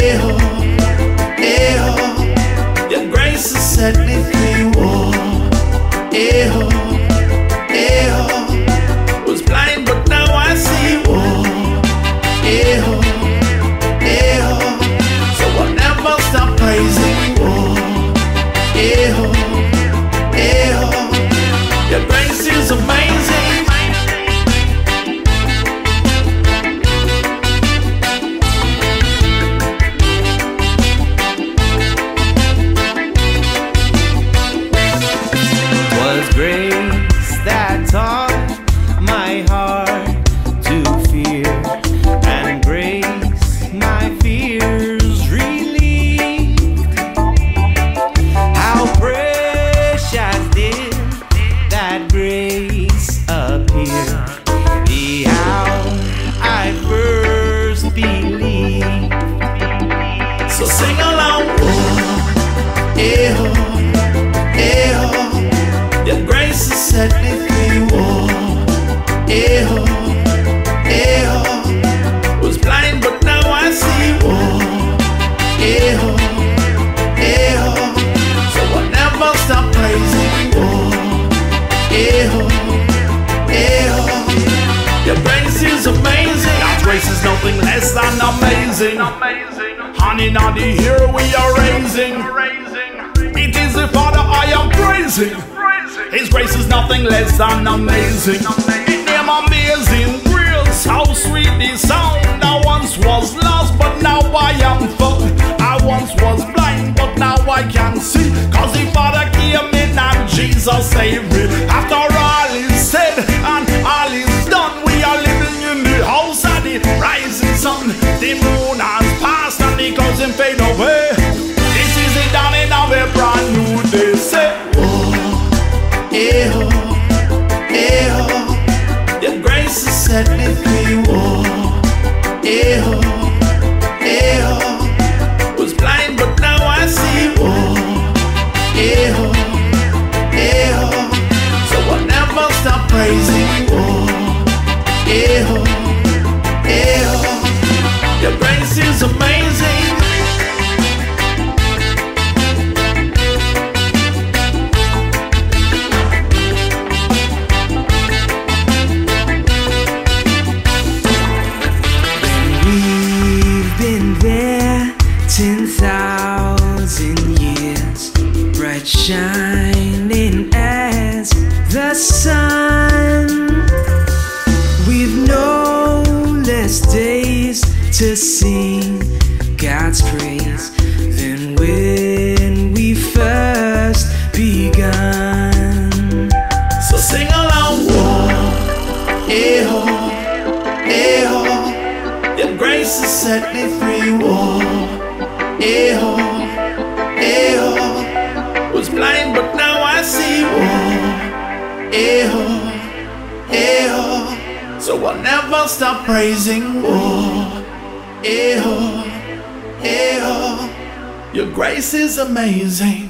lejos. Eho, eho. Your grace is amazing. God's grace is nothing less than amazing. Honey, not the here we are raising. It is the Father I am praising. His grace is nothing less than amazing. It name amazing grace. How sweet the sound. I once was lost, but now I am found. I once was blind, but now I can see. Cause the Father came in Jesus saved me. After all is said and all is done, we are living in the house of the rising sun. The there ten thousand years, bright shining as the sun. We've no less days to sing God's praise than when we first begun. So sing along, whoa, eho, eho. Your grace has set me free, eho, eho. Was blind, but now I see, eho, eho. So I'll never stop praising, eho. Your grace is amazing.